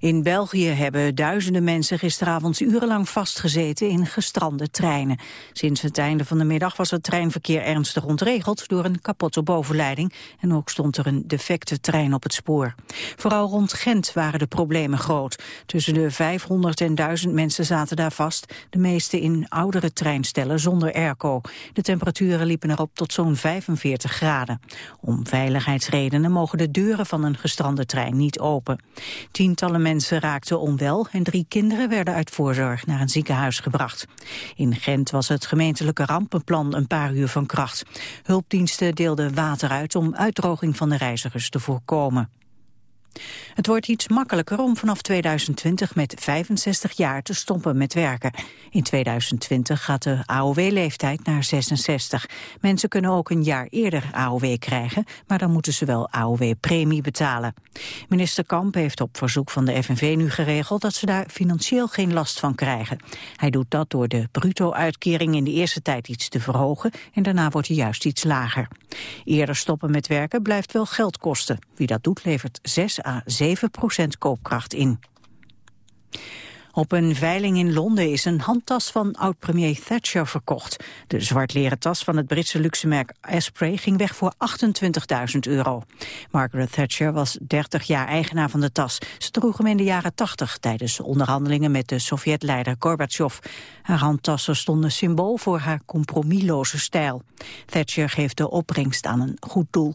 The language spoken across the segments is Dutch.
In België hebben duizenden mensen gisteravond urenlang vastgezeten in gestrande treinen. Sinds het einde van de middag was het treinverkeer ernstig ontregeld door een kapotte bovenleiding en ook stond er een defecte trein op het spoor. Vooral rond Gent waren de problemen groot. Tussen de 500 en 1000 mensen zaten daar vast, de meeste in oudere treinstellen zonder airco. De temperaturen liepen erop tot zo'n 45 graden. Om veiligheidsredenen mogen de deuren van een gestrande trein niet open. Tientallen mensen raakten onwel en drie kinderen werden uit voorzorg naar een ziekenhuis gebracht. In Gent was het gemeentelijke rampenplan een paar uur van kracht. Hulpdiensten deelden water uit om uitdroging van de reizigers te voorkomen. Het wordt iets makkelijker om vanaf 2020 met 65 jaar te stoppen met werken. In 2020 gaat de AOW-leeftijd naar 66. Mensen kunnen ook een jaar eerder AOW krijgen, maar dan moeten ze wel AOW-premie betalen. Minister Kamp heeft op verzoek van de FNV nu geregeld dat ze daar financieel geen last van krijgen. Hij doet dat door de bruto-uitkering in de eerste tijd iets te verhogen en daarna wordt hij juist iets lager. Eerder stoppen met werken blijft wel geld kosten. Wie dat doet levert 6 à 7 procent koopkracht in. Op een veiling in Londen is een handtas van oud-premier Thatcher verkocht. De zwartleren tas van het Britse luxemerk Asprey ging weg voor 28.000 euro. Margaret Thatcher was 30 jaar eigenaar van de tas. Ze droeg hem in de jaren 80 tijdens onderhandelingen met de Sovjetleider Gorbachev. Haar handtassen stonden symbool voor haar compromisloze stijl. Thatcher geeft de opbrengst aan een goed doel.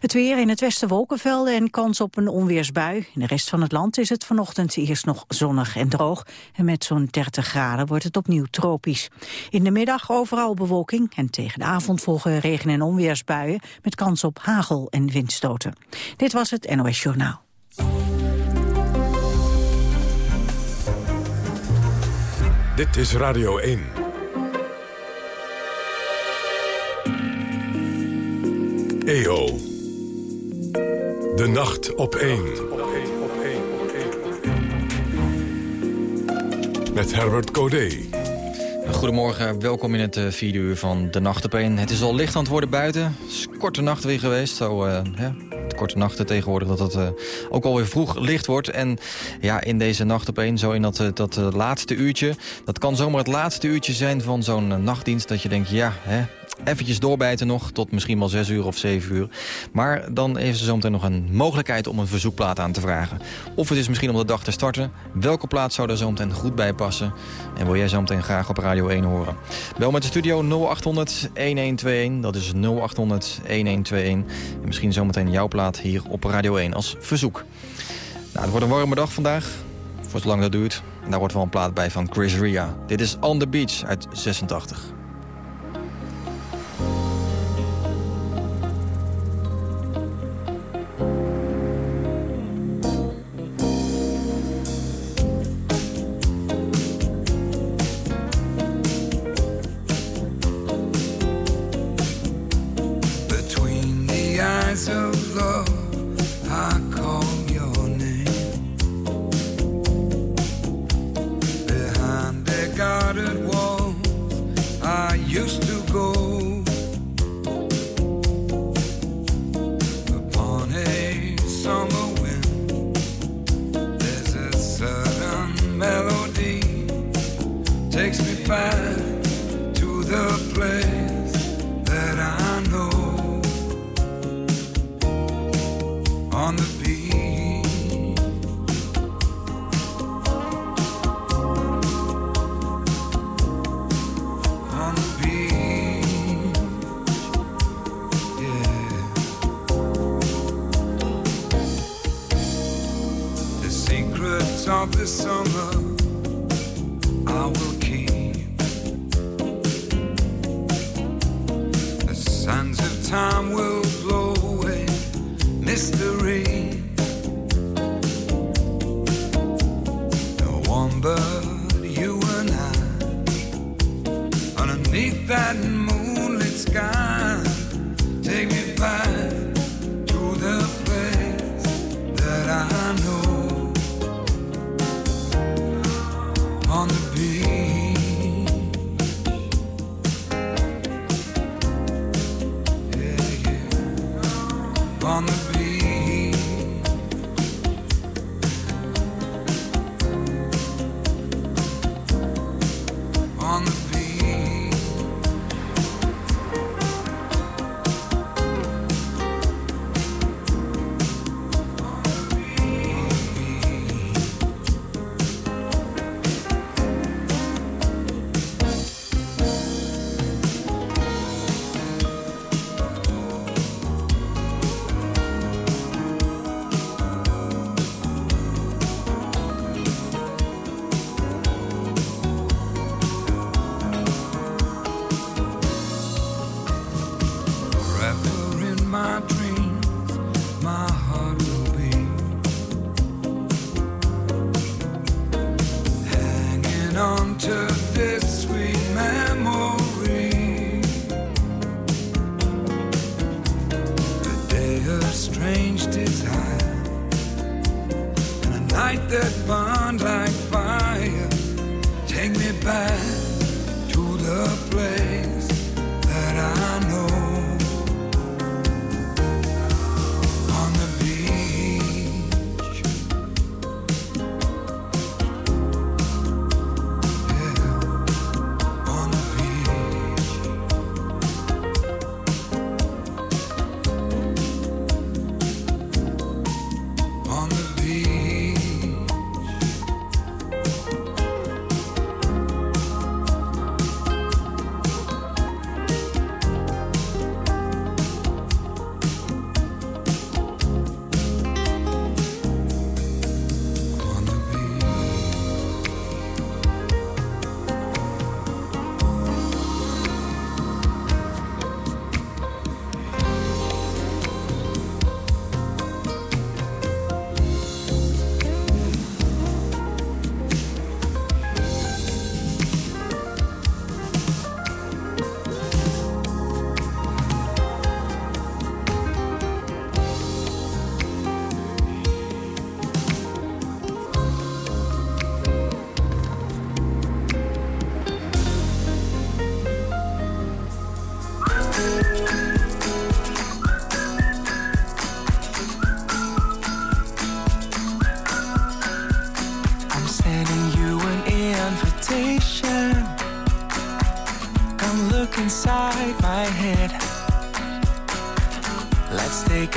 Het weer in het westen wolkenvelden en kans op een onweersbui. In de rest van het land is het vanochtend eerst nog zonnig en droog. En met zo'n 30 graden wordt het opnieuw tropisch. In de middag overal bewolking en tegen de avond volgen regen- en onweersbuien... met kans op hagel en windstoten. Dit was het NOS Journaal. Dit is Radio 1. EO. De nacht op 1. Met Herbert Codé. Goedemorgen, welkom in het uh, vierde uur van De Nacht op 1. Het is al licht aan het worden buiten. Het is korte nacht weer geweest. Zo, uh, korte nachten tegenwoordig dat het uh, ook alweer vroeg licht wordt. En ja, in deze Nacht op 1, zo in dat, dat laatste uurtje... dat kan zomaar het laatste uurtje zijn van zo'n nachtdienst... dat je denkt, ja, hè, eventjes doorbijten nog, tot misschien wel 6 uur of 7 uur. Maar dan heeft ze zometeen nog een mogelijkheid om een verzoekplaat aan te vragen. Of het is misschien om de dag te starten. Welke plaat zou daar zometeen goed bij passen? En wil jij zometeen graag op Radio 1 horen? Bel met de studio 0800-1121. Dat is 0800-1121. En misschien zometeen jouw plaat hier op Radio 1 als verzoek. Nou, het wordt een warme dag vandaag. Voor zolang dat duurt. En daar wordt wel een plaat bij van Chris Ria. Dit is On The Beach uit 86.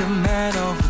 I'm a daydreamer, come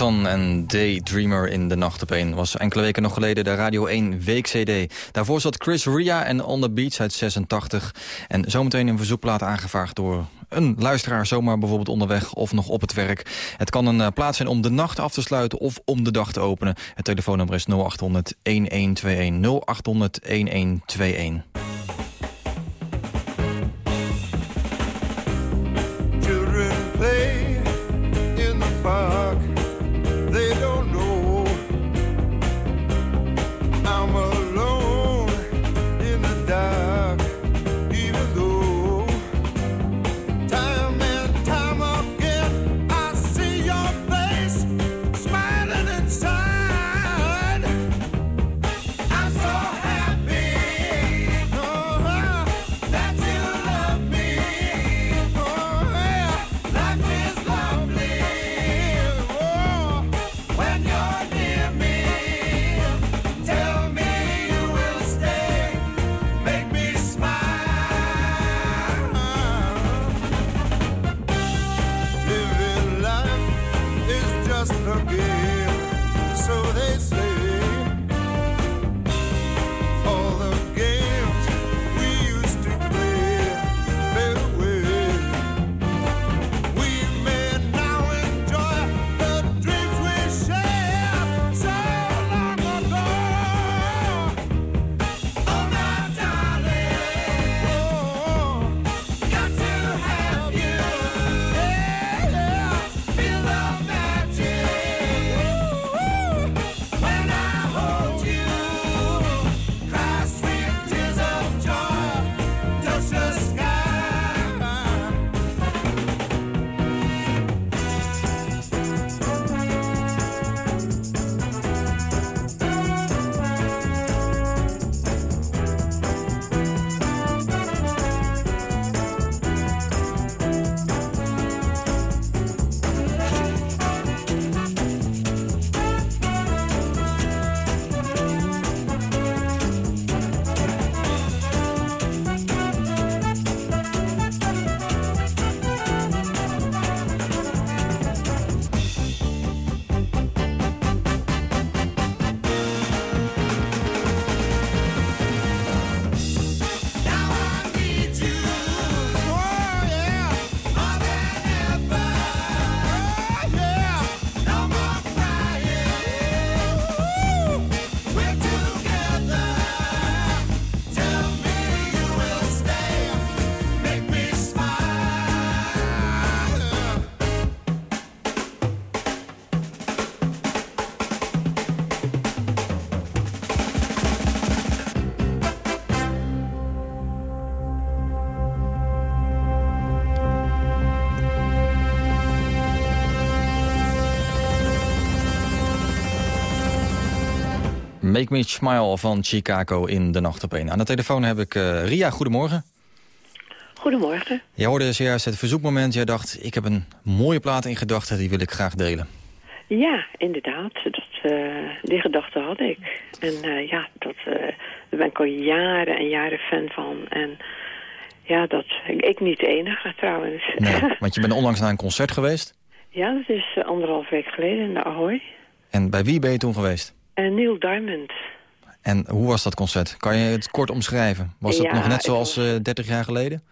Dotan en Daydreamer in de nacht op een was enkele weken nog geleden de Radio 1 Week CD. Daarvoor zat Chris Ria en On The Beach uit 86. En zometeen een verzoekplaat aangevraagd door een luisteraar zomaar bijvoorbeeld onderweg of nog op het werk. Het kan een uh, plaats zijn om de nacht af te sluiten of om de dag te openen. Het telefoonnummer is 0800 1121 0800 1121. Make Me Smile van Chicago in de nacht op een. Aan de telefoon heb ik uh, Ria. Goedemorgen. Goedemorgen. Jij hoorde zojuist het verzoekmoment. Jij dacht, ik heb een mooie plaat in gedachten. Die wil ik graag delen. Ja, inderdaad. Dat, uh, die gedachte had ik. En uh, ja, dat, daar ben ik al jaren en jaren fan van. En ja, dat, ik niet de enige trouwens. Nee, want je bent onlangs naar een concert geweest? Ja, dat is anderhalf week geleden in de Ahoy. En bij wie ben je toen geweest? Uh, Neil Diamond. En hoe was dat concert? Kan je het kort omschrijven? Was het nog net zoals eh, 30 jaar geleden?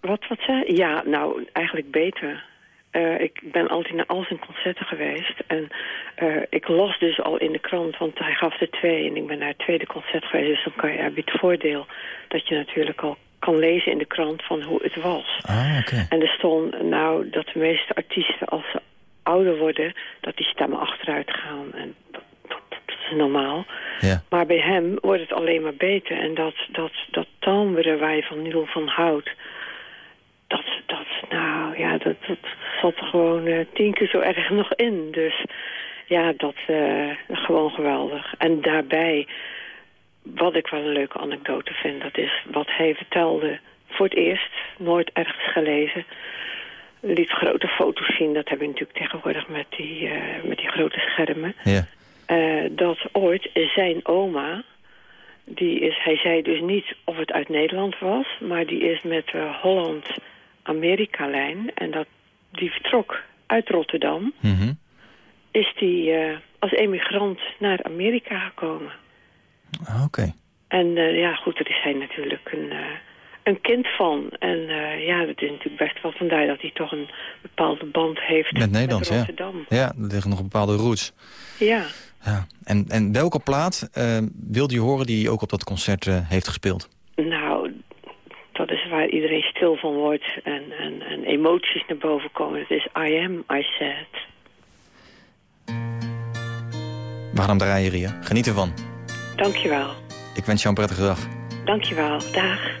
Wat, wat zei Ja, nou, eigenlijk beter. Uh, ik ben altijd naar al zijn concerten geweest. En uh, ik las dus al in de krant, want hij gaf er twee. En ik ben naar het tweede concert geweest. Dus dan kan je, heb je het voordeel dat je natuurlijk al kan lezen in de krant van hoe het was. Ah, oké. En er stond nou dat de meeste artiesten als ze ouder worden... dat die stemmen achteruit gaan. En dat, normaal. Ja. Maar bij hem wordt het alleen maar beter. En dat, dat, dat timbre waar je van Niel van houdt... Dat, dat, nou ja, dat, dat zat er gewoon uh, tien keer zo erg nog in. Dus ja, dat uh, gewoon geweldig. En daarbij, wat ik wel een leuke anekdote vind... dat is wat hij vertelde voor het eerst, nooit ergens gelezen liet grote foto's zien. Dat hebben we natuurlijk tegenwoordig met die, uh, met die grote schermen. Ja. Uh, dat ooit zijn oma, die is, hij zei dus niet of het uit Nederland was, maar die is met de Holland-Amerika-lijn en dat, die vertrok uit Rotterdam. Mm is hij als emigrant naar Amerika gekomen. Ah, oké. En ja, goed, er is hij natuurlijk een, een kind van. En ja, het is natuurlijk best wel vandaar dat hij toch een bepaalde band heeft met Nederland. Met Rotterdam. Ja. ja, er liggen nog bepaalde roots. Ja. Ja. En, en welke plaat wilde je horen die ook op dat concert heeft gespeeld? Nou, dat is waar iedereen stil van wordt en, en, en emoties naar boven komen. Het is I am, I said. Waarom draaien, Ria? Geniet ervan. Dankjewel. Ik wens jou een prettige dag. Dankjewel. Dag.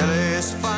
LA's fine, but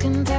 second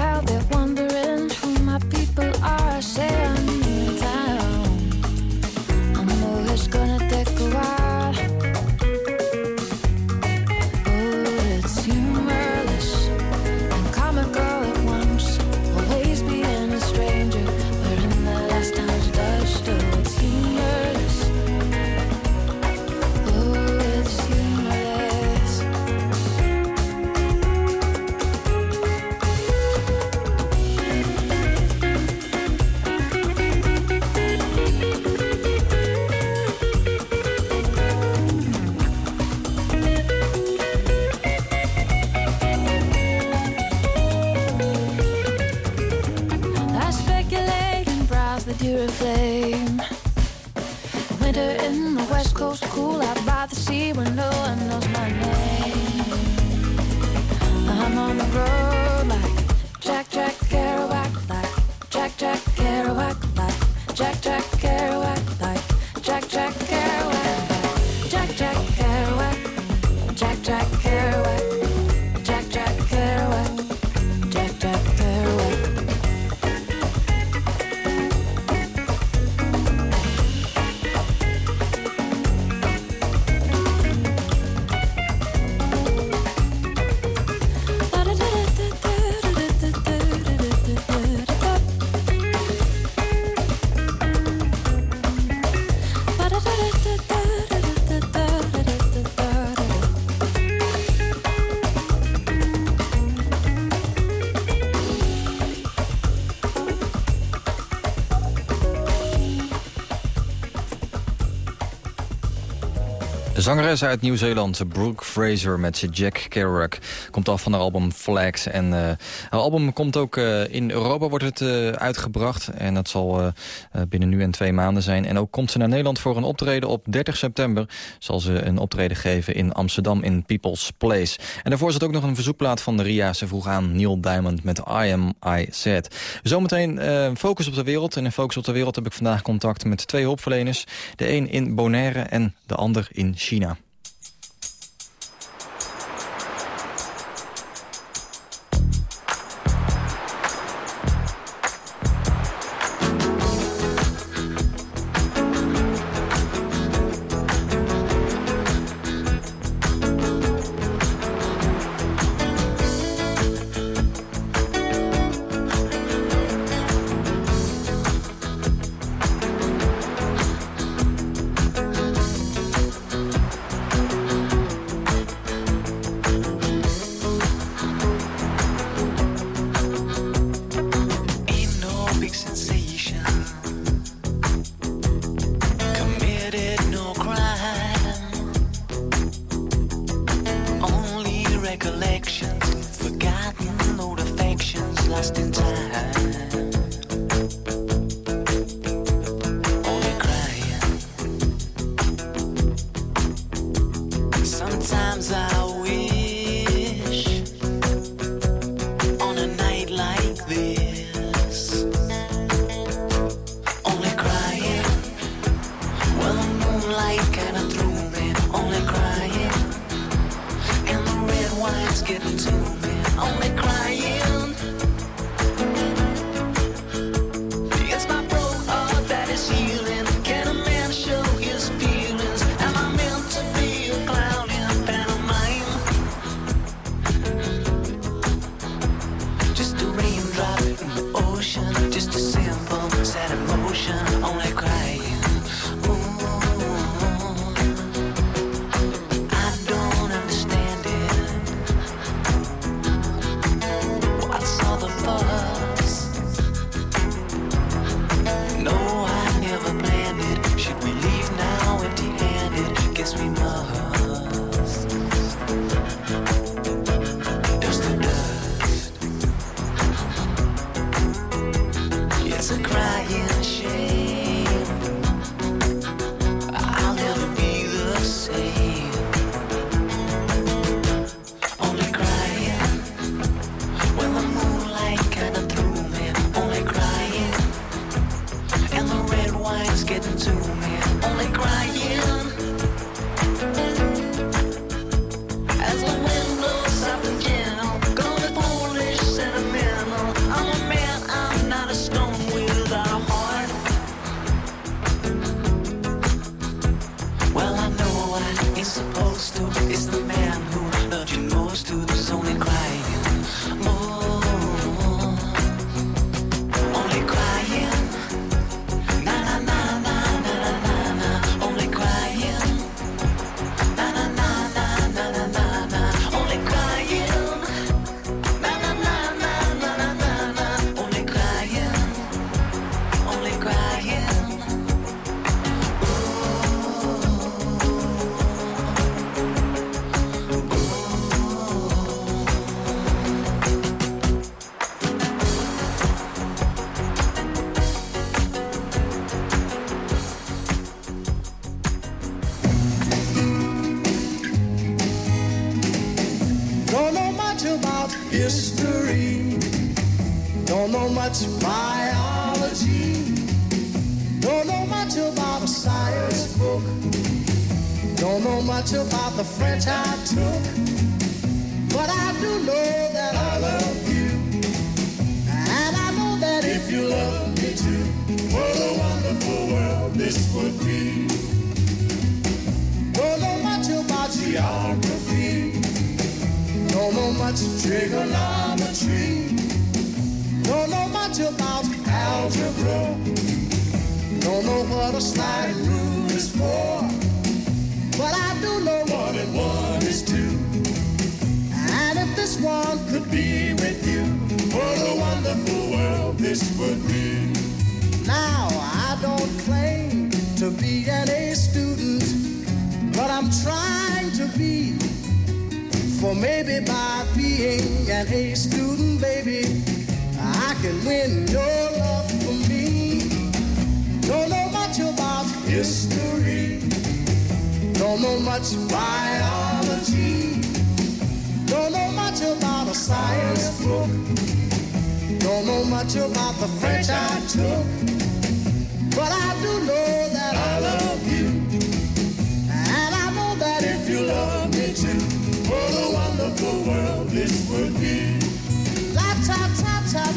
De zangeres uit Nieuw-Zeeland, Brooke Fraser met Jack Kerouac... komt af van haar album Flags. En uh, haar album komt ook eh, in Europa wordt het eh, uitgebracht. En dat zal binnen nu en twee maanden zijn. En ook komt ze naar Nederland voor een optreden op 30 september. Zal ze een optreden geven in Amsterdam in People's Place. En daarvoor zit ook nog een verzoekplaat van de Ria. Ze vroeg aan Neil Diamond met I Am I Z. Zometeen focus op de wereld. En in focus op de wereld heb ik vandaag contact met twee hulpverleners. De een in Bonaire en de ander in China. China.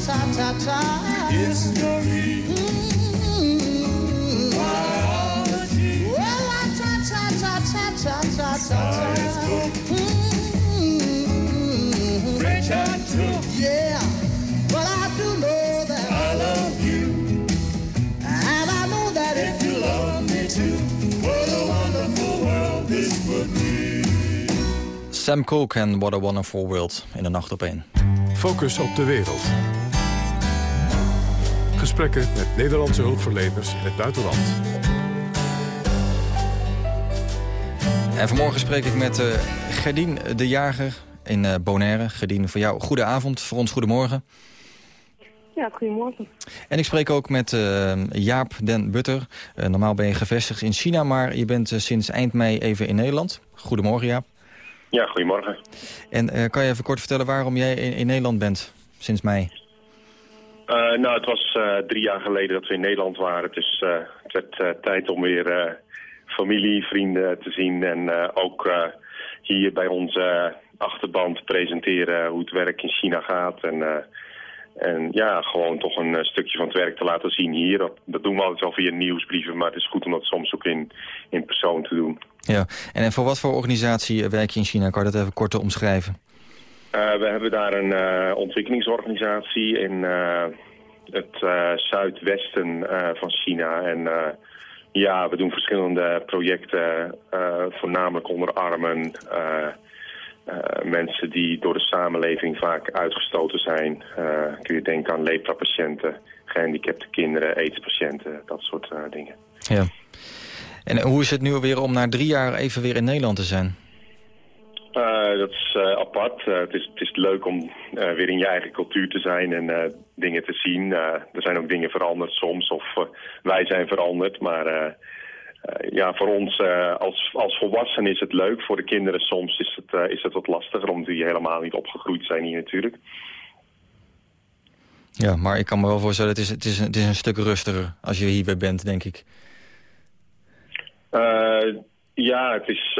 Ta ta ta ta ta. History. Mm-hmm. Biology. Well, la ta ta ta ta ta ta ta. Science book. Mm-hmm. French I took. Yeah. But I do know that I love you. And I know that if you love me too, what a wonderful world this would be. Sam Cooke en What a Wonderful World in de nacht op één. Focus op de wereld. Gesprekken met Nederlandse hulpverleners in het buitenland. En vanmorgen spreek ik met eh Gerdien de Jager in eh, Bonaire. Gerdien, voor jou goede avond, voor ons goedemorgen. Ja, goedemorgen. En ik spreek ook met eh, Jaap den Butter. Eh, normaal ben je gevestigd in China, maar je bent eh, sinds eind mei even in Nederland. Goedemorgen Jaap. Ja, goedemorgen. En eh, kan je even kort vertellen waarom jij in, in Nederland bent sinds mei? Eh, nou, het was eh, drie jaar geleden dat we in Nederland waren. Dus eh, het werd tijd om weer familie, vrienden te zien. En ook hier bij onze achterban te presenteren hoe het werk in China gaat. En, en ja, gewoon toch een stukje van het werk te laten zien hier. Dat, doen we altijd wel via nieuwsbrieven, maar het is goed om dat soms ook in, in persoon te doen. Ja, en, en voor wat voor organisatie werk je in China? Kan dat even kort omschrijven? Eh, we hebben daar een eh, ontwikkelingsorganisatie in eh, het zuidwesten van China. En ja, we doen verschillende projecten, voornamelijk onder armen. mensen die door de samenleving vaak uitgestoten zijn. Eh, kun je denken aan lepra-patiënten, gehandicapte kinderen, aidspatiënten, dat soort dingen. Ja. En hoe is het nu weer om na drie jaar even weer in Nederland te zijn? Eh, dat is eh, apart. Eh, het, is, het is leuk om weer in je eigen cultuur te zijn en dingen te zien. Er zijn ook dingen veranderd soms, of wij zijn veranderd. Maar ja, voor ons als, als volwassenen is het leuk. Voor de kinderen soms is het, is het wat lastiger, omdat die helemaal niet opgegroeid zijn hier natuurlijk. Ja, maar ik kan me wel voorstellen, het is, het is, het is een stuk rustiger als je hier weer bent, denk ik. Ja, het is,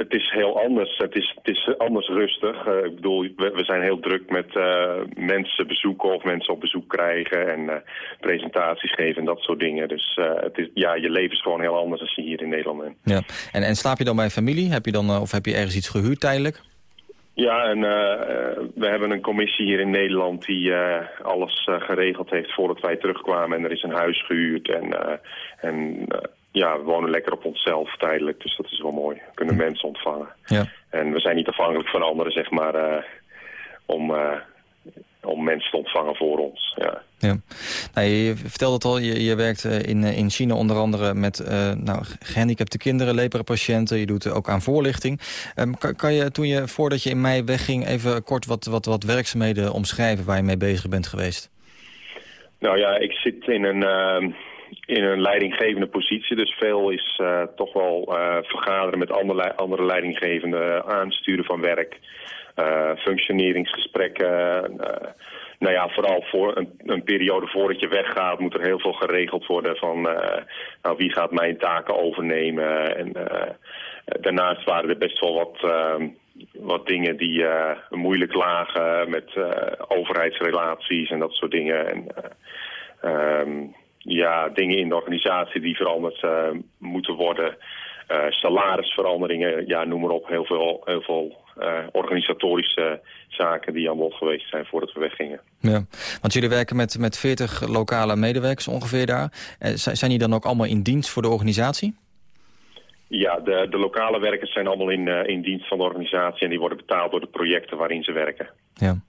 het is heel anders. Het is, het is anders rustig. Eh, ik bedoel, we, we zijn heel druk met eh, mensen bezoeken of mensen op bezoek krijgen en eh, presentaties geven en dat soort dingen. Dus het is, ja, je leven is gewoon heel anders als je hier in Nederland bent. Ja. En, en slaap je dan bij familie? Heb je dan, of heb je ergens iets gehuurd tijdelijk? Ja, en we hebben een commissie hier in Nederland die alles geregeld heeft voordat wij terugkwamen. En er is een huis gehuurd en, en ja, we wonen lekker op onszelf tijdelijk. Dus dat is wel mooi. We kunnen mensen ontvangen. Ja. En we zijn niet afhankelijk van anderen, zeg maar, eh, om, eh, om mensen te ontvangen voor ons. Ja. Ja. Nou, je, vertelde het al, je, je werkt eh, in, in China onder andere met eh, nou, gehandicapte kinderen, lepra-patiënten. Je doet ook aan voorlichting. Ehm, kan, kan je, toen je, voordat je in mei wegging, even kort wat, wat, wat werkzaamheden omschrijven waar je mee bezig bent geweest? Nou ja, ik zit in een, ehm, in een leidinggevende positie. Dus veel is eh, toch wel eh, vergaderen met andere, andere leidinggevenden, aansturen van werk, eh, functioneringsgesprekken. eh, nou ja, vooral voor een, een periode voordat je weggaat moet er heel veel geregeld worden van eh, nou, wie gaat mijn taken overnemen. En eh, daarnaast waren er best wel wat, eh, wat dingen die eh, moeilijk lagen met eh, overheidsrelaties en dat soort dingen. En, eh, ehm, ja, dingen in de organisatie die veranderd eh, moeten worden. Eh, salarisveranderingen, ja, noem maar op. Heel veel, heel veel eh, organisatorische zaken die aan bod geweest zijn voordat we weggingen. Ja, want jullie werken met, met 40 lokale medewerkers ongeveer daar. Zijn zijn die dan ook allemaal in dienst voor de organisatie? Ja, de, de lokale werkers zijn allemaal in, in dienst van de organisatie... en die worden betaald door de projecten waarin ze werken. Ja.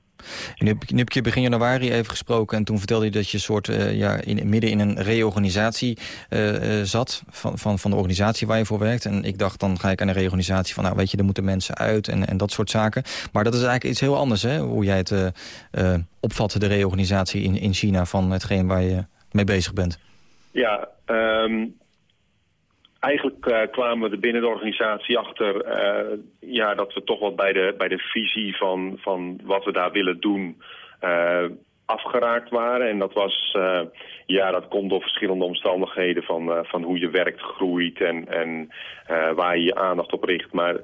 En nu, heb, nu heb je begin januari even gesproken en toen vertelde je dat je soort uh, ja, in, midden in een reorganisatie uh, uh, zat van, van, van de organisatie waar je voor werkt. En ik dacht dan ga ik aan een reorganisatie van nou weet je, er moeten mensen uit en, en dat soort zaken. Maar dat is eigenlijk iets heel anders hè, hoe jij het opvat, de reorganisatie in, in China van hetgeen waar je mee bezig bent. Ja, um, eigenlijk uh, kwamen we er binnen de organisatie achter uh, ja, dat we toch wel bij de, bij de visie van, van wat we daar willen doen uh, afgeraakt waren. En dat was, ja, dat komt door verschillende omstandigheden van, van hoe je werkt groeit en, en waar je je aandacht op richt. Maar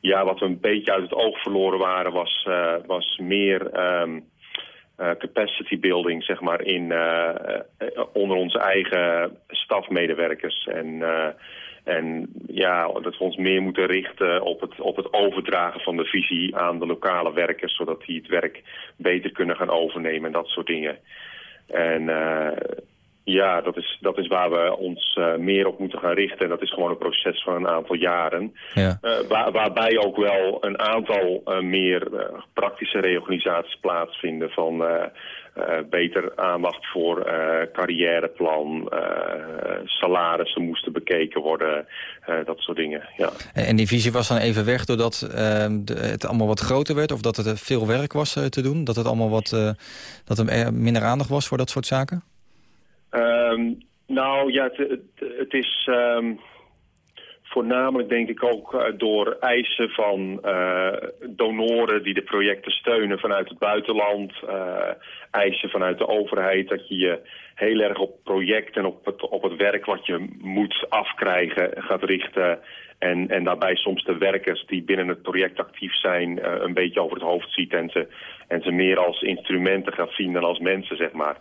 ja, wat we een beetje uit het oog verloren waren was, was meer... Um, uh, capacity building, zeg maar, in, uh, uh, onder onze eigen stafmedewerkers. En, en ja, dat we ons meer moeten richten op het, op het overdragen van de visie aan de lokale werkers, zodat die het werk beter kunnen gaan overnemen en dat soort dingen. En ja, dat is, dat is waar we ons uh, meer op moeten gaan richten. En dat is gewoon een proces van een aantal jaren. Ja. Uh, waar, waarbij ook wel een aantal uh, meer praktische reorganisaties plaatsvinden. Van beter aandacht voor carrièreplan, salarissen moesten bekeken worden. dat soort dingen, ja. En die visie was dan even weg doordat ehm, de, het allemaal wat groter werd? Of dat er veel werk was te doen? Dat, het allemaal wat, dat er minder aandacht was voor dat soort zaken? Um, nou ja, het, is um, voornamelijk denk ik ook uh, door eisen van uh, donoren die de projecten steunen vanuit het buitenland. Uh, eisen vanuit de overheid dat je je heel erg op projecten en op het, op het werk wat je moet afkrijgen gaat richten. En, en daarbij soms de werkers die binnen het project actief zijn een beetje over het hoofd ziet en ze, en ze meer als instrumenten gaat zien dan als mensen, zeg maar.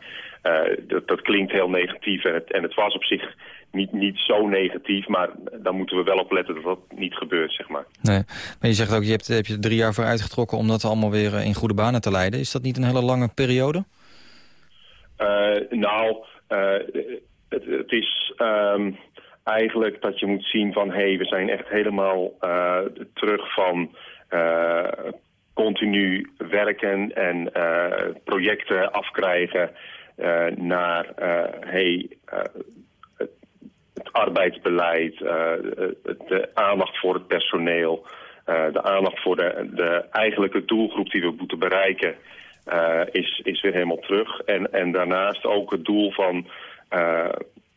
Uh, dat, dat klinkt heel negatief en het, en het was op zich niet, niet zo negatief, maar daar moeten we wel op letten dat dat niet gebeurt, zeg maar. Nee, maar je zegt ook, je hebt, heb je drie jaar voor uitgetrokken om dat allemaal weer in goede banen te leiden. Is dat niet een hele lange periode? Uh, nou, het, het, is... Um, eigenlijk dat je moet zien van... hé, hey, we zijn echt helemaal uh, terug van continu werken en projecten afkrijgen... naar, hey, het, het, arbeidsbeleid, de aandacht voor het personeel... de aandacht voor de, de eigenlijke doelgroep die we moeten bereiken... is, is weer helemaal terug. En, en daarnaast ook het doel van...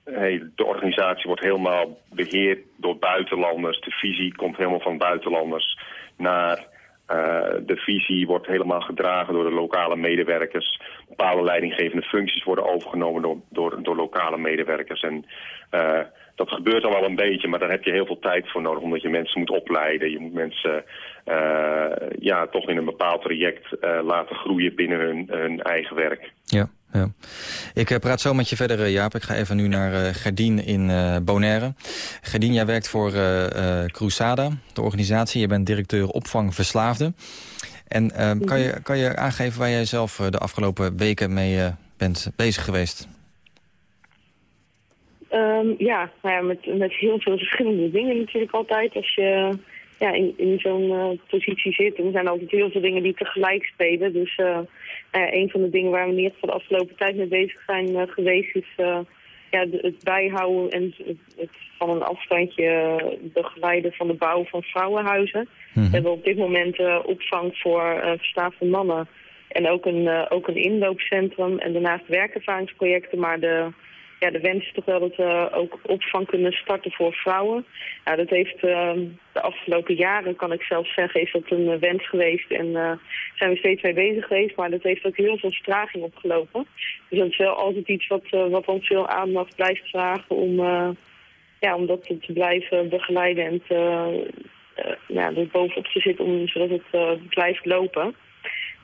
Hey, de organisatie wordt helemaal beheerd door buitenlanders. De visie komt helemaal van buitenlanders naar... Uh, de visie wordt helemaal gedragen door de lokale medewerkers. Bepaalde leidinggevende functies worden overgenomen door, door, door lokale medewerkers. En uh, dat gebeurt al wel een beetje, maar daar heb je heel veel tijd voor nodig... omdat je mensen moet opleiden. Je moet mensen uh, ja, toch in een bepaald traject laten groeien binnen hun, hun eigen werk. Ja. Ik praat zo met je verder, Jaap. Ik ga even nu naar uh, Gerdien in uh, Bonaire. Gerdien, jij werkt voor uh, Cruzada, de organisatie. Je bent directeur opvang verslaafden. En kan, je, kan je aangeven waar jij zelf de afgelopen weken mee bent bezig geweest? Um, ja, nou ja met, met heel veel verschillende dingen natuurlijk altijd. Als je ja, in, in zo'n uh, positie zit. En er zijn altijd heel veel dingen die tegelijk spelen. Dus uh, uh, een van de dingen waar we in ieder geval de afgelopen tijd mee bezig zijn geweest... is ja, het bijhouden en het, het, van een afstandje begeleiden van de bouw van vrouwenhuizen. Mm -hmm. We hebben op dit moment opvang voor verslaafde mannen. En ook een, ook een inloopcentrum en daarnaast werkervaringsprojecten. Maar de, ja, de wens is toch wel dat we ook opvang kunnen starten voor vrouwen. Ja, dat heeft ehm, de afgelopen jaren, kan ik zelf zeggen, is dat een eh, wens geweest. En eh, zijn we steeds mee bezig geweest, maar dat heeft ook heel veel vertraging opgelopen. Dus dat is wel altijd iets wat, eh, wat ons veel aandacht blijft vragen om, ja, om dat te blijven begeleiden en ja, er bovenop te zitten om, zodat het blijft lopen.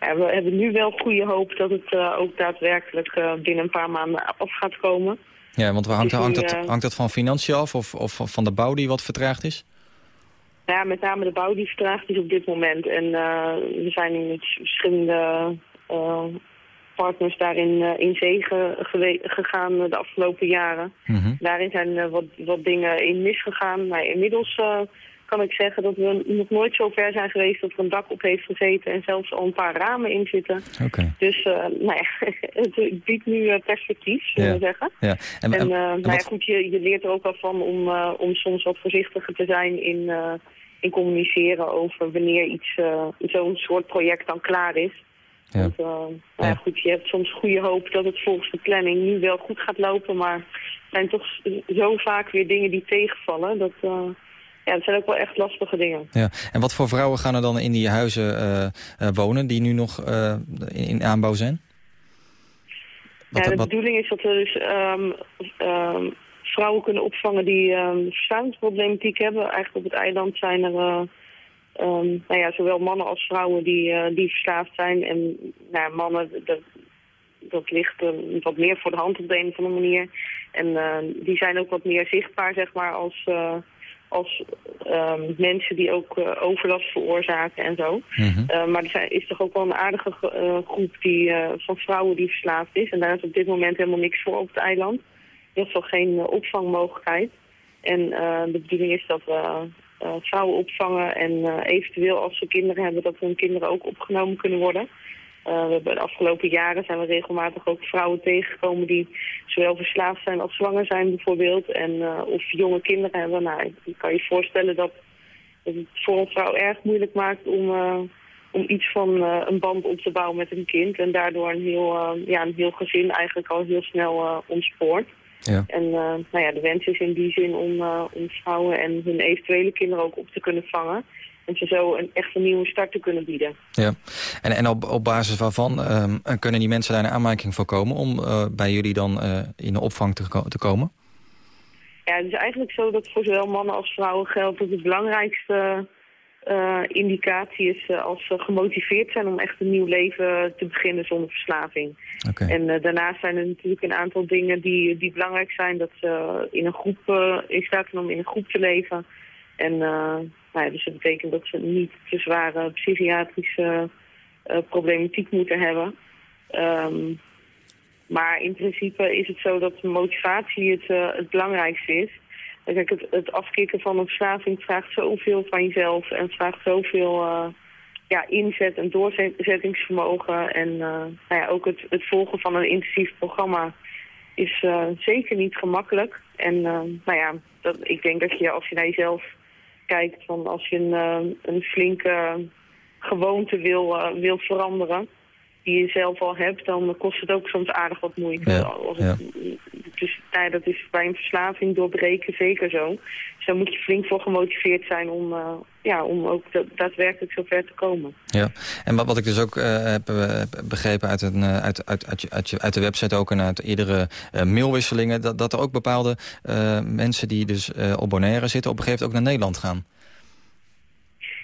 Ja, we hebben nu wel goede hoop dat het eh, ook daadwerkelijk eh, binnen een paar maanden af gaat komen. Ja, want hangt, Het is hangt, dat, eh, hangt dat van financiën af of, of van de bouw die wat vertraagd is? Ja, met name de bouw die vertraagd is op dit moment. En eh, we zijn met verschillende eh, partners daarin eh, in zee ge- gewe- gegaan eh, de afgelopen jaren. Mhm. Daarin zijn eh, wat, wat dingen in misgegaan. Maar inmiddels eh, kan ik zeggen dat we nog nooit zo ver zijn geweest dat er een dak op heeft gezeten en zelfs al een paar ramen in zitten. Oké. Dus eh, nou ja, het biedt nu eh, perspectief, zullen we Ja. zeggen. Ja. En, En, en- eh, en nou ja, wat- goed, je, je leert er ook wel van om, om soms wat voorzichtiger te zijn in, in communiceren over wanneer iets, zo'n soort project dan klaar is. Ja. Want, eh, nou ja, Ja. goed, je hebt soms goede hoop dat het volgens de planning nu wel goed gaat lopen, maar er zijn toch zo vaak weer dingen die tegenvallen. Dat, eh, ja, dat zijn ook wel echt lastige dingen. ja. en wat voor vrouwen gaan er dan in die huizen eh, eh, wonen die nu nog eh, in, in aanbouw zijn? Wat- ja, de wat- bedoeling is dat we dus ehm, vrouwen kunnen opvangen die um, hebben. Eigenlijk op het eiland zijn er nou ja, zowel mannen als vrouwen die, eh, die verslaafd zijn. En nou, ja, mannen, dat, dat ligt wat meer voor de hand op de een of andere manier. En die zijn ook wat meer zichtbaar, zeg maar, als, als ehm, mensen die ook eh, overlast veroorzaken en zo. Mhm. Uh, maar er zijn, is toch ook wel een aardige uh, groep die, van vrouwen die verslaafd is. En daar is op dit moment helemaal niks voor op het eiland. Er is wel geen opvangmogelijkheid. En de bedoeling is dat we vrouwen opvangen en eventueel als ze kinderen hebben... dat hun kinderen ook opgenomen kunnen worden. We hebben de afgelopen jaren zijn we regelmatig ook vrouwen tegengekomen... die zowel verslaafd zijn als zwanger zijn bijvoorbeeld. En, of jonge kinderen hebben. Nou, je kan je voorstellen dat het voor een vrouw erg moeilijk maakt om, uh, om iets van een band op te bouwen met een kind. En daardoor een heel, ja, een heel gezin eigenlijk al heel snel ontspoort. Ja. En nou ja, de wens is in die zin om, om vrouwen en hun eventuele kinderen ook op te kunnen vangen. En ze zo een echt een nieuwe start te kunnen bieden. Ja, en, en op, op basis waarvan um, kunnen die mensen daar een aanmerking voor komen... om bij jullie dan in de opvang te, te komen? Ja, het is eigenlijk zo dat voor zowel mannen als vrouwen geldt dat het belangrijkste uh, indicatie is uh, als ze gemotiveerd zijn om echt een nieuw leven te beginnen zonder verslaving. Okay. En uh, daarnaast zijn er natuurlijk een aantal dingen die, die belangrijk zijn. Dat ze in een groep in staat zijn om in een groep te leven. En nou dus dat betekent dat ze niet te zware psychiatrische problematiek moeten hebben. Um, maar in principe is het zo dat motivatie het, uh, het belangrijkste is. Kijk, het, het afkicken van een verslaving vraagt zoveel van jezelf en vraagt zoveel uh, ja, inzet en doorzettingsvermogen. En nou ja, ook het, het volgen van een intensief programma is zeker niet gemakkelijk. En nou ja, dat, ik denk dat je als je naar jezelf kijkt, van als je een, een flinke gewoonte wil, wil veranderen die je zelf al hebt, dan kost het ook soms aardig wat moeite. Ja, Als ja. het, dus dat is bij een verslaving doorbreken zeker zo. Dus daar moet je flink voor gemotiveerd zijn om, uh, ja, om ook daadwerkelijk zover te komen. Ja, en wat, wat ik dus ook uh, heb begrepen uit, een, uit, uit, uit, uit, uit, de website ook en uit eerdere mailwisselingen... Dat, dat er ook bepaalde mensen die dus op Bonaire zitten op een gegeven moment ook naar Nederland gaan.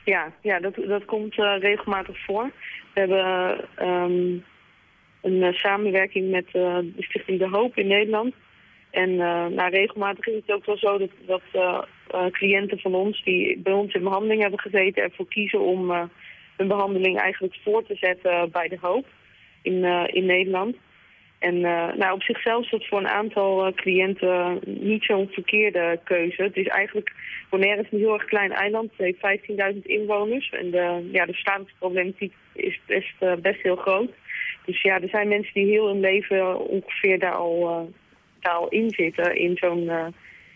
Ja, ja dat, dat komt regelmatig voor. We hebben um, een uh, samenwerking met uh, de Stichting De Hoop in Nederland. En uh, nou, regelmatig is het ook wel zo dat, dat cliënten van ons die bij ons in behandeling hebben gezeten... ervoor kiezen om hun behandeling eigenlijk voor te zetten bij De Hoop in, in Nederland. En nou, op zichzelf is dat voor een aantal cliënten niet zo'n verkeerde keuze. Het is eigenlijk, Bonaire is een heel erg klein eiland. Het heeft 15.000 inwoners. En de, ja, de verslavingsproblematiek is best, uh, best heel groot. Dus ja, er zijn mensen die heel hun leven ongeveer daar al, uh, daar al in zitten. In zo'n uh,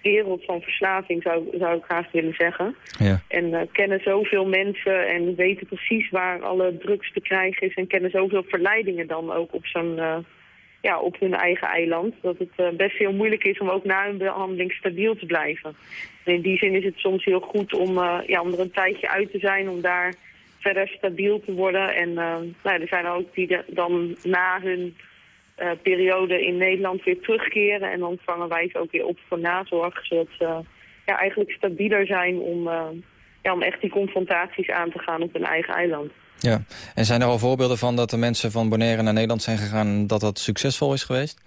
wereld van verslaving zou, zou ik graag willen zeggen. Ja. En kennen zoveel mensen en weten precies waar alle drugs te krijgen is. En kennen zoveel verleidingen dan ook op zo'n ja, op hun eigen eiland. Dat het eh, best heel moeilijk is om ook na hun behandeling stabiel te blijven. En in die zin is het soms heel goed om, eh, ja, om er een tijdje uit te zijn, om daar verder stabiel te worden. En eh, nou, er zijn ook die dan na hun periode in Nederland weer terugkeren. En dan vangen wij ze ook weer op voor nazorg, zodat ze ja, eigenlijk stabieler zijn om, ja, om echt die confrontaties aan te gaan op hun eigen eiland. Ja. En zijn er al voorbeelden van dat de mensen van Bonaire naar Nederland zijn gegaan... en dat dat succesvol is geweest?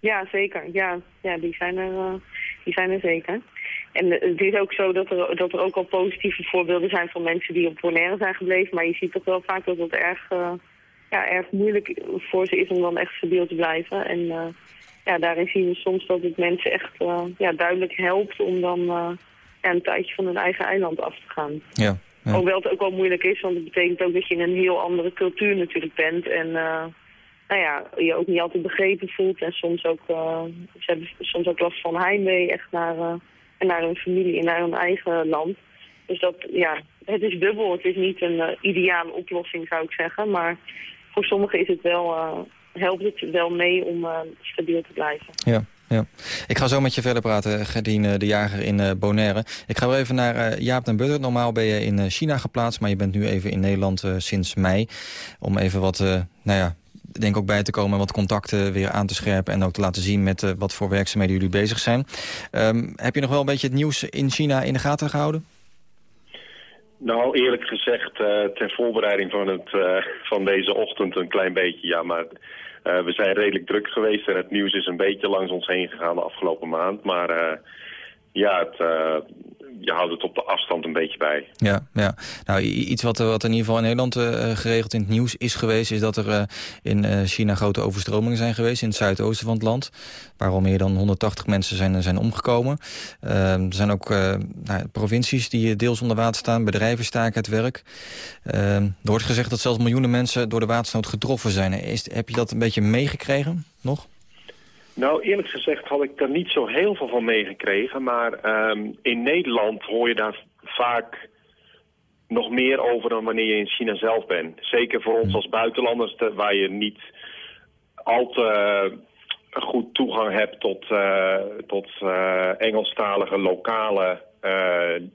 Ja, zeker. Ja, ja die, zijn er, eh, die zijn er zeker. En eh, het is ook zo dat er, dat er ook al positieve voorbeelden zijn van mensen die op Bonaire zijn gebleven. Maar je ziet toch wel vaak dat het erg, eh, ja, erg moeilijk voor ze is om dan echt stabiel te blijven. En eh, ja, daarin zien we soms dat het mensen echt ja, duidelijk helpt om dan ja, een tijdje van hun eigen eiland af te gaan. Ja. Ja. Hoewel het ook wel moeilijk is, want het betekent ook dat je in een heel andere cultuur natuurlijk bent. En eh, nou ja, je ook niet altijd begrepen voelt. En soms ook, eh, ze hebben soms ook last van heimwee echt naar, eh, en naar hun familie en naar hun eigen land. Dus dat, ja, het is dubbel. Het is niet een ideale oplossing, zou ik zeggen. Maar voor sommigen is het wel, helpt het wel mee om stabiel te blijven. Ja, ja. Ik ga zo met je verder praten, Gerdien eh, de Jager in eh, Bonaire. Ik ga weer even naar eh, Jaap den Butter. Normaal ben je in China geplaatst, maar je bent nu even in Nederland sinds mei. Om even wat, nou ja, denk ook bij te komen, wat contacten weer aan te scherpen... en ook te laten zien met wat voor werkzaamheden jullie bezig zijn. Ehm, heb je nog wel een beetje het nieuws in China in de gaten gehouden? Nou, eerlijk gezegd, eh, ter voorbereiding van, het, eh, van deze ochtend een klein beetje, ja. Maar eh, we zijn redelijk druk geweest en het nieuws is een beetje langs ons heen gegaan de afgelopen maand. Maar ja, het, je houdt het op de afstand een beetje bij. Ja, ja. Nou, iets wat, er- wat in ieder geval in Nederland eh, geregeld in het nieuws is geweest... is dat er eh, in eh, China grote overstromingen zijn geweest in het zuidoosten van het land. Waar al meer dan 180 mensen zijn, zijn omgekomen. Eh, er zijn ook eh, nou, provincies die deels onder water staan. Bedrijven staken het werk. Eh, er wordt gezegd dat zelfs miljoenen mensen door de watersnood getroffen zijn. Heb je dat een beetje meegekregen nog? Nou, eerlijk gezegd had ik daar niet zo heel veel van meegekregen. Maar ehm, in Nederland hoor je daar vaak nog meer over dan wanneer je in China zelf bent. Zeker voor ons als buitenlanders, te- waar je niet al te eh, goed toegang hebt tot, eh, tot eh, Engelstalige lokale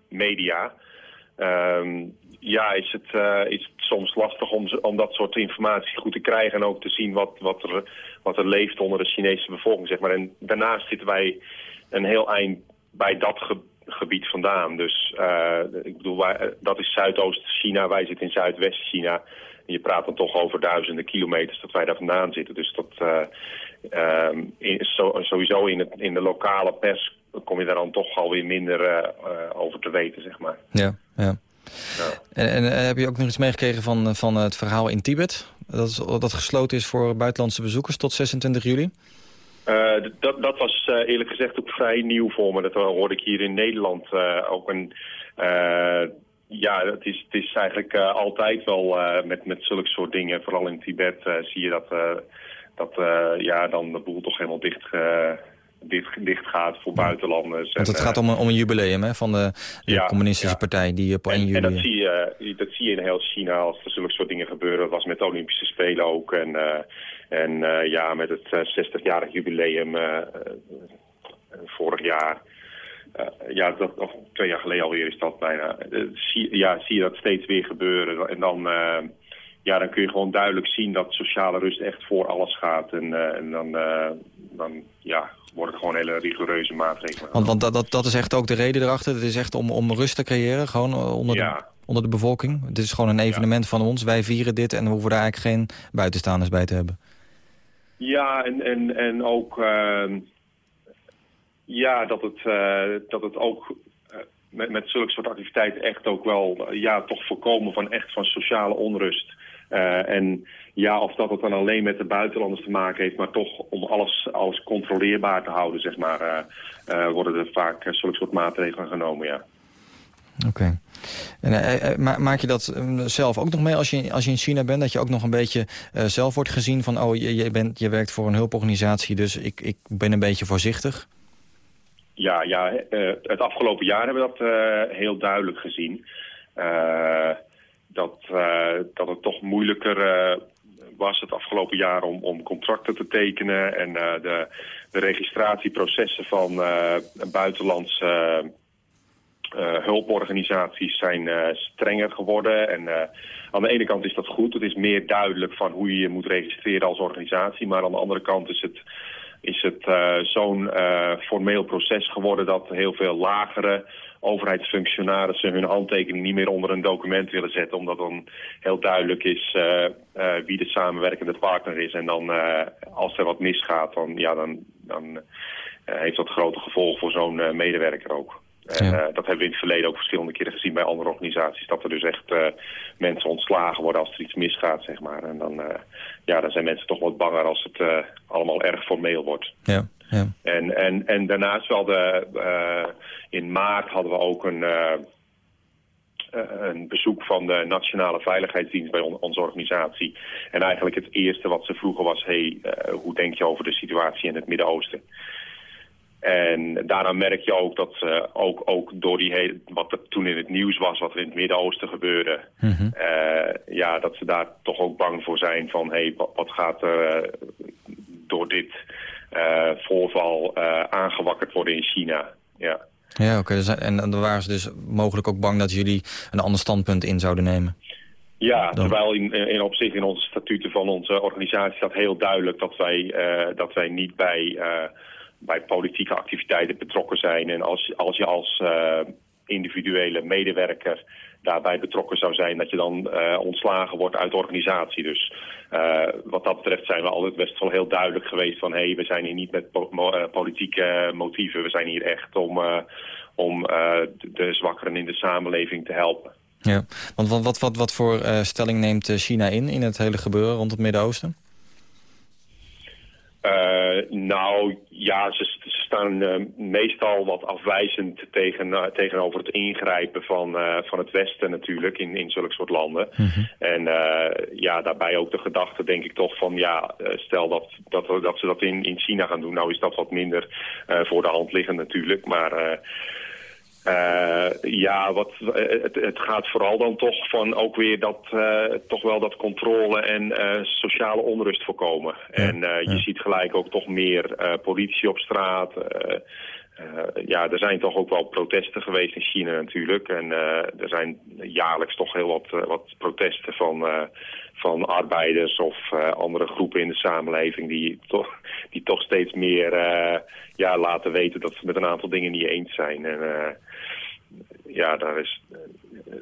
media. Ehm, ja, is het, is het soms lastig om, om dat soort informatie goed te krijgen... en ook te zien wat, wat, er, wat er leeft onder de Chinese bevolking, zeg maar. En daarnaast zitten wij een heel eind bij dat ge- gebied vandaan. Dus eh, ik bedoel, wij, eh, dat is Zuidoost-China, wij zitten in Zuidwest-China... En je praat dan toch over duizenden kilometers dat wij daar vandaan zitten. Dus dat ehm, in- sowieso in, het, in de lokale pers kom je daar dan toch alweer minder over te weten, zeg maar. Ja, ja. En, en eh, heb je ook nog iets meegekregen van, van het verhaal in Tibet? Dat, dat gesloten is voor buitenlandse bezoekers tot 26 juli? Eh, dat, dat was eh, eerlijk gezegd ook vrij nieuw voor me. Dat hoorde ik hier in Nederland eh, ook een... eh, ja, het is, het is eigenlijk eh, altijd wel eh, met, met zulke soort dingen. Vooral in Tibet eh, zie je dat, eh, dat eh, ja, dan de boel toch helemaal dicht, eh, dicht, dicht gaat voor buitenlanders. Want En, het gaat eh, om een, om een jubileum hè, van de, de Ja, communistische ja. partij die op 1 En, juli... en dat, zie je, eh, dat zie je in heel China als er zulke soort dingen gebeuren. Dat was met de Olympische Spelen ook. En, eh, en ja, met het eh, 60-jarig jubileum vorig jaar. Ja, dat, of twee jaar geleden alweer is dat bijna. Zie, ja, zie je dat steeds weer gebeuren. En dan, ja, dan kun je gewoon duidelijk zien dat sociale rust echt voor alles gaat. En, en dan, dan ja, worden het gewoon hele rigoureuze maatregelen. Want, want dat, dat, dat is echt ook de reden erachter. Het is echt om, om rust te creëren, gewoon eh, onder, de, Ja. onder de bevolking. Het is gewoon een evenement van ons. Wij vieren dit en we hoeven daar eigenlijk geen buitenstaanders bij te hebben. Ja, en, en, en ook ehm, ja, dat, het, eh, dat het ook eh, met, met zulke soort activiteiten echt ook wel ja, toch voorkomen van echt van sociale onrust. En ja, of dat het dan alleen met de buitenlanders te maken heeft, maar toch om alles, alles controleerbaar te houden, zeg maar, eh, eh, worden er vaak eh, zulke soort maatregelen genomen, ja. Oké. En maak je dat eh, zelf ook nog mee als je, als je in China bent? Dat je ook nog een beetje zelf wordt gezien van... oh, je, je, bent, je werkt voor een hulporganisatie, dus ik, ik ben een beetje voorzichtig? Ja, ja het afgelopen jaar hebben we dat heel duidelijk gezien. Dat, dat het toch moeilijker was het afgelopen jaar om, om contracten te tekenen. En eh, de, de registratieprocessen van eh, buitenlandse eh, hulporganisaties zijn strenger geworden. En aan de ene kant is dat goed. Het is meer duidelijk van hoe je je moet registreren als organisatie. Maar aan de andere kant is het, is het zo'n formeel proces geworden... dat heel veel lagere overheidsfunctionarissen hun handtekening niet meer onder een document willen zetten. Omdat dan heel duidelijk is eh, eh, wie de samenwerkende partner is. En dan eh, als er wat misgaat, dan, ja, dan, dan heeft dat grote gevolgen voor zo'n medewerker ook. En Ja. dat hebben we in het verleden ook verschillende keren gezien bij andere organisaties. Dat er dus echt mensen ontslagen worden als er iets misgaat, zeg maar. En dan, ja, dan zijn mensen toch wat banger als het allemaal erg formeel wordt. Ja, ja. En, en, en daarnaast wel de, eh, in maart hadden we ook een, eh, eh, een bezoek van de Nationale Veiligheidsdienst bij on- onze organisatie. En eigenlijk het eerste wat ze vroegen was, hey, hoe denk je over de situatie in het Midden-Oosten? En daaraan merk je ook dat ze ook, ook door die hele, wat er toen in het nieuws was, wat er in het Midden-Oosten gebeurde, Mhm. ja, dat ze daar toch ook bang voor zijn van, hé, hey, wat, wat gaat er door dit voorval eh, aangewakkerd worden in China? Ja. Ja, oké. En dan waren ze dus mogelijk ook bang dat jullie een ander standpunt in zouden nemen. Ja, terwijl in, in op zich in onze statuten van onze organisatie staat heel duidelijk dat wij, eh, dat wij niet bij, eh, bij politieke activiteiten betrokken zijn. En als, als je als eh, individuele medewerker daarbij betrokken zou zijn, dat je dan eh, ontslagen wordt uit de organisatie. Dus eh, wat dat betreft zijn we altijd best wel heel duidelijk geweest van hé, hey, we zijn hier niet met eh, politieke motieven. We zijn hier echt om, om de- zwakkeren in de samenleving te helpen. Ja, want wat, wat, wat, voor stelling neemt China in, in het hele gebeuren rond het Midden-Oosten? Eh, nou, ja, ze, ze staan eh, meestal wat afwijzend tegen, eh, tegenover het ingrijpen van, van het Westen natuurlijk in, in zulke soort landen. En eh, ja, daarbij ook de gedachte denk ik toch van ja, stel dat, dat, we- dat ze dat in, in China gaan doen. Nou is dat wat minder voor de hand liggend natuurlijk, maar... ja, wat, eh, het, het gaat vooral dan toch van ook weer dat, eh, toch wel dat controle en eh, sociale onrust voorkomen. En je ziet gelijk ook toch meer politie op straat. ja, er zijn toch ook wel protesten geweest in China natuurlijk. En er zijn jaarlijks toch heel wat, wat protesten van, van arbeiders of andere groepen in de samenleving die toch, die toch steeds meer ja, laten weten dat ze met een aantal dingen niet eens zijn. En ja, daar, is, eh,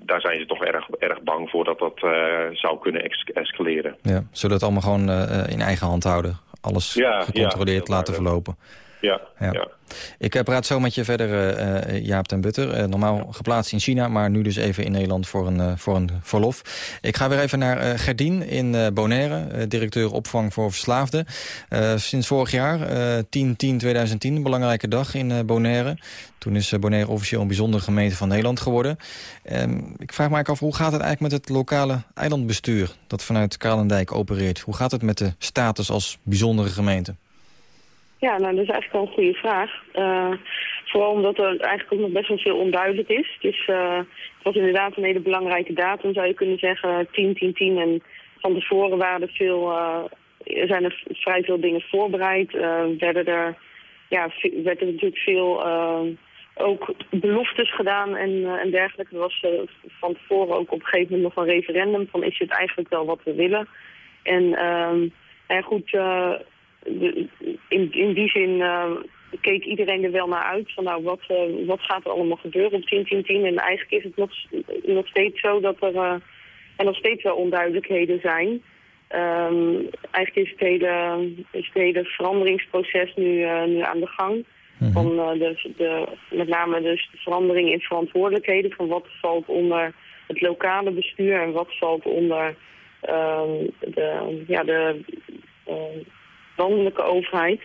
daar zijn ze toch erg, erg bang voor dat dat eh, zou kunnen escaleren. Ja, zullen het allemaal gewoon eh, in eigen hand houden? Alles Ja, gecontroleerd ja, laten maar, verlopen. Ja, Ja. ja. Ik eh, praat zo met je verder, eh, Jaap ten Butter. Normaal geplaatst in China, maar nu dus even in Nederland voor een, voor een verlof. Ik ga weer even naar Gerdien in Bonaire, directeur opvang voor verslaafden. Sinds vorig jaar, eh 10-10-2010, een belangrijke dag in Bonaire. Toen is Bonaire officieel een bijzondere gemeente van Nederland geworden. Ehm, ik vraag me eigenlijk af, hoe gaat het eigenlijk met het lokale eilandbestuur... dat vanuit Kalendijk opereert? Hoe gaat het met de status als bijzondere gemeente? Ja, nou, dat is eigenlijk wel een goede vraag. Eh, vooral omdat er eigenlijk ook nog best wel veel onduidelijk is. Dus eh, het was inderdaad een hele belangrijke datum, zou je kunnen zeggen. 10, 10, 10. En van tevoren waren er veel, eh, zijn er vrij veel dingen voorbereid. Werden er, ja, werd er natuurlijk veel ook beloftes gedaan en, en dergelijke. Er was van tevoren ook op een gegeven moment nog een referendum van is dit eigenlijk wel wat we willen. En, ehm, en goed, eh, de- in, in die zin eh, keek iedereen er wel naar uit. Van nou, wat, eh, wat gaat er allemaal gebeuren op 10, 10, 10? En eigenlijk is het nog, nog steeds zo dat er, eh, er nog steeds wel onduidelijkheden zijn. Ehm, eigenlijk is het hele, is het hele veranderingsproces nu, nu aan de gang. Van, eh, de, de, met name dus de verandering in verantwoordelijkheden. Van wat valt onder het lokale bestuur en wat valt onder ehm, de, ja, de landelijke overheid.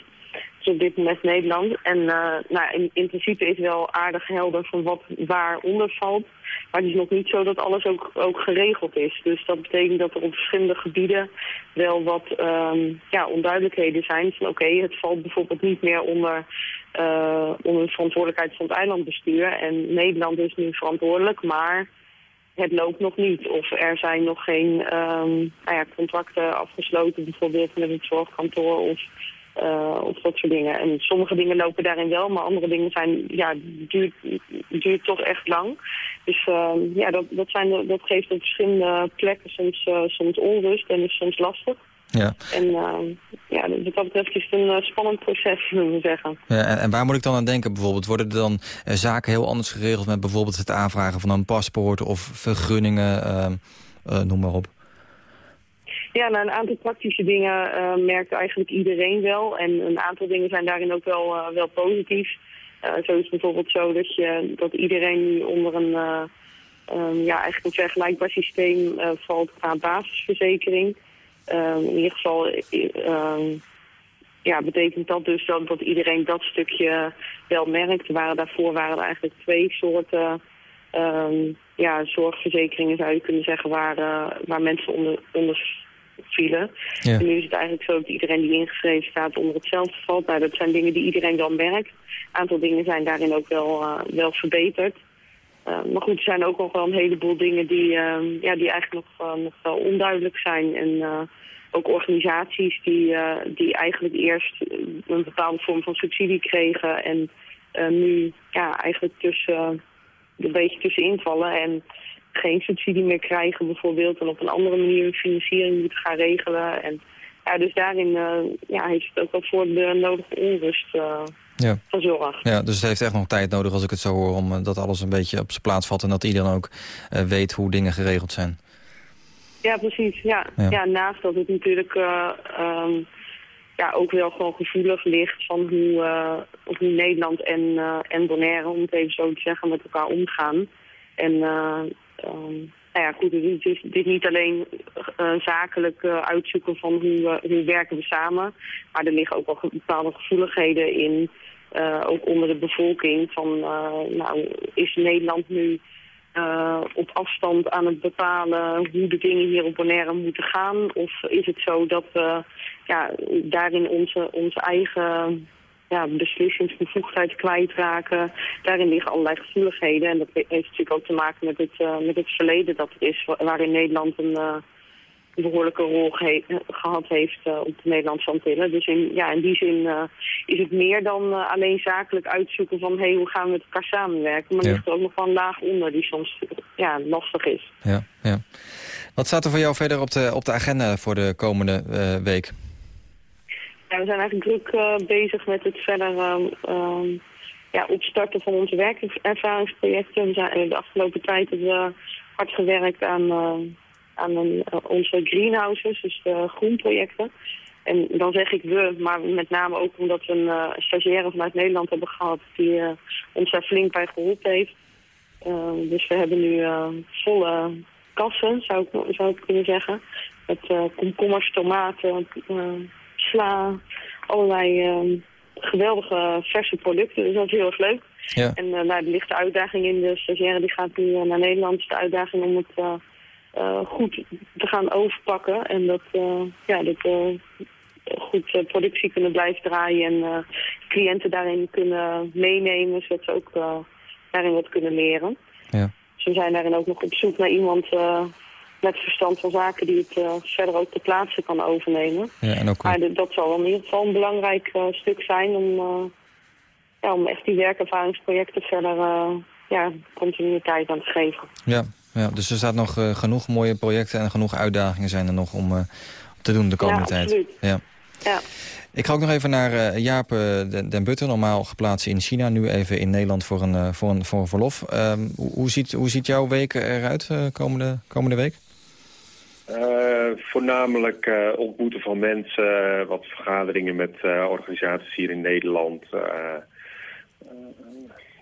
Dus op dit moment Nederland. En eh, nou, in, in principe is wel aardig helder van wat waaronder valt. Maar het is nog niet zo dat alles ook, ook geregeld is. Dus dat betekent dat er op verschillende gebieden wel wat ehm, ja, onduidelijkheden zijn. Van oké, het valt bijvoorbeeld niet meer onder, eh, onder de verantwoordelijkheid van het eilandbestuur. En Nederland is nu verantwoordelijk, maar het loopt nog niet. Of er zijn nog geen ehm, nou ja, contracten afgesloten, bijvoorbeeld met het zorgkantoor of, eh, of dat soort dingen. En sommige dingen lopen daarin wel, maar andere dingen zijn, ja, duurt, duurt toch echt lang. Dus ehm, ja, dat, dat, zijn, dat geeft op verschillende plekken soms, eh, soms onrust en is soms lastig. Ja. En ehm, ja, wat dat betreft is het een eh, spannend proces, zullen we zeggen. Ja, en, en waar moet ik dan aan denken bijvoorbeeld? Worden er dan eh, zaken heel anders geregeld met bijvoorbeeld het aanvragen van een paspoort of vergunningen, ehm, eh, noem maar op? Ja, nou, een aantal praktische dingen merkt eigenlijk iedereen wel. En een aantal dingen zijn daarin ook wel, wel positief. Eh, zo is het bijvoorbeeld zo dat, je, dat iedereen nu onder een, ehm, ja, eigenlijk een vergelijkbaar systeem valt qua basisverzekering. Ehm, in ieder geval eh, ehm, ja, betekent dat dus dat, dat iedereen dat stukje wel merkt. Er waren, daarvoor waren er eigenlijk twee soorten ehm, ja, zorgverzekeringen, zou je kunnen zeggen, waar, eh, waar mensen onder, onder vielen. Ja. En nu is het eigenlijk zo dat iedereen die ingeschreven staat onder hetzelfde valt. Nou, dat zijn dingen die iedereen dan merkt. Een aantal dingen zijn daarin ook wel, eh, wel verbeterd. Eh, maar goed, er zijn ook nog wel een heleboel dingen die, ehm, ja, die eigenlijk nog, nog wel onduidelijk zijn. En eh, ook organisaties die, eh, die eigenlijk eerst een bepaalde vorm van subsidie kregen... en nu ja, eigenlijk tussen, een beetje tussenin vallen en geen subsidie meer krijgen bijvoorbeeld... en op een andere manier hun financiering moeten gaan regelen. En, ja, dus daarin ja, heeft het ook wel voor de nodige onrust Ja. gezorgd. Ja, dus het heeft echt nog tijd nodig als ik het zo hoor... om eh, dat alles een beetje op zijn plaats valt... en dat iedereen ook eh, weet hoe dingen geregeld zijn. Ja, precies. Ja. Ja. Ja. naast dat het natuurlijk eh, ehm, ja, ook wel gewoon gevoelig ligt van hoe, eh, hoe Nederland en, en Bonaire, om het even zo te zeggen, met elkaar omgaan. En eh, ehm, nou ja, goed, het is, dit niet alleen zakelijk uitzoeken van hoe, hoe werken we samen, maar er liggen ook wel bepaalde gevoeligheden in, eh, ook onder de bevolking, van eh, nou, is Nederland nu eh, op afstand aan het bepalen hoe de dingen hier op Bonaire moeten gaan? Of is het zo dat we ja, daarin onze, onze eigen ja, beslissingsbevoegdheid kwijtraken? Daarin liggen allerlei gevoeligheden. En dat heeft natuurlijk ook te maken met het, met het verleden dat er is, wa- waarin Nederland een behoorlijke rol eh, gehad heeft eh, op de Nederlandse Antillen. Dus in, ja, in die zin eh, is het meer dan eh, alleen zakelijk uitzoeken van hey, hoe gaan we met elkaar samenwerken. Maar Ja. er ligt er ook nog wel een laag onder die soms ja, lastig is. Ja, ja. Wat staat er voor jou verder op de, op de agenda voor de komende week? Ja, we zijn eigenlijk druk bezig met het verder ehm, ehm, ja, opstarten van onze werkervaringsprojecten. We zijn de afgelopen tijd hebben we hard gewerkt aan, aan een, eh, onze greenhouses, dus de groenprojecten. En dan zeg ik we, maar met name ook omdat we een eh, stagiaire vanuit Nederland hebben gehad die eh, ons daar flink bij geholpen heeft. Dus we hebben nu volle kassen, zou ik, zou ik kunnen zeggen. Met komkommers, tomaten, sla, allerlei eh, geweldige verse producten. Dus dat is heel erg leuk. Ja. En uh, nou, ligt de uitdaging in. De stagiaire die gaat nu naar Nederland. Dus de uitdaging om het goed te gaan overpakken. En dat, eh, ja, dat we goed eh, productie kunnen blijven draaien. En eh, cliënten daarin kunnen meenemen. Zodat ze ook eh, daarin wat kunnen leren. Ja. Dus we zijn daarin ook nog op zoek naar iemand eh, met verstand van zaken... die het eh, verder ook ter plaatse kan overnemen. Ja, en ook, Maar de- dat zal in ieder geval een belangrijk eh, stuk zijn om, eh, ja, om echt die werkervaringsprojecten verder eh, ja, continuïteit aan te geven. ja, ja, dus er staat nog eh, genoeg mooie projecten en genoeg uitdagingen zijn er nog om eh, te doen de komende Ja, tijd. absoluut. Ja. Ja. Ik ga ook nog even naar eh, Jaap den, Butter, normaal geplaatst in China. Nu even in Nederland voor een, eh, voor een, voor een verlof. Ehm, hoe, hoe, ziet, hoe ziet jouw week eruit eh, komende, komende week? Eh, voornamelijk eh, ontmoeten van mensen, wat vergaderingen met eh, organisaties hier in Nederland.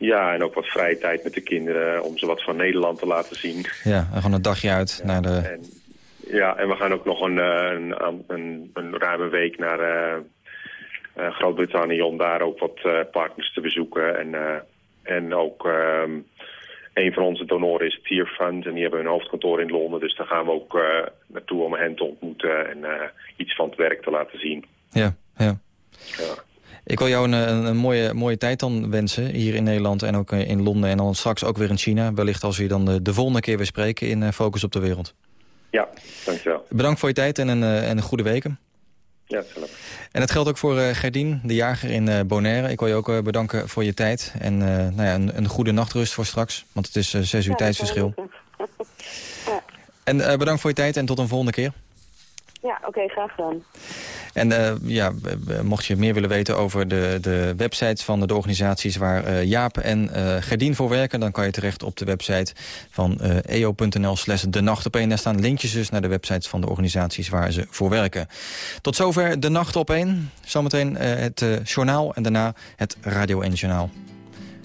Ja, en ook wat vrije tijd met de kinderen om ze wat van Nederland te laten zien. Ja, en gewoon een dagje uit naar de... En, ja, en we gaan ook nog een, eh, een, een, een ruime week naar eh, eh, Groot-Brittannië om daar ook wat partners te bezoeken. En, en ook ehm, een van onze donoren is Tier Fund en die hebben hun hoofdkantoor in Londen. Dus daar gaan we ook naartoe om hen te ontmoeten en iets van het werk te laten zien. Ja, ja. Ja. Ik wil jou een, een, een mooie, mooie tijd dan wensen hier in Nederland en ook eh, in Londen... en dan straks ook weer in China. Wellicht als we je dan de, de volgende keer weer spreken in eh, Focus op de Wereld. Ja, dankjewel. Bedankt voor je tijd en een, eh, en een goede weken. Ja, hetzelfde. En dat geldt ook voor eh Gerdien, de jager in eh, Bonaire. Ik wil je ook eh, bedanken voor je tijd. En eh, nou ja, een, een goede nachtrust voor straks. Want het is eh, zes uur Ja, tijdsverschil. Ja, En eh, bedankt voor je tijd en tot een volgende keer. ja oké, graag gedaan. En eh, ja, mocht je meer willen weten over de, de websites van de organisaties waar eh, Jaap en eh Gerdien voor werken, dan kan je terecht op de website van eo.nl slash de nacht op één. Daar staan linkjes dus naar de websites van de organisaties waar ze voor werken. Tot zover de nacht op één. Zometeen het journaal en daarna het Radio 1 journaal.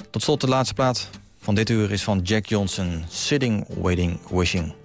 Tot slot de laatste plaat van dit uur is van Jack Johnson. Sitting, Waiting, Wishing.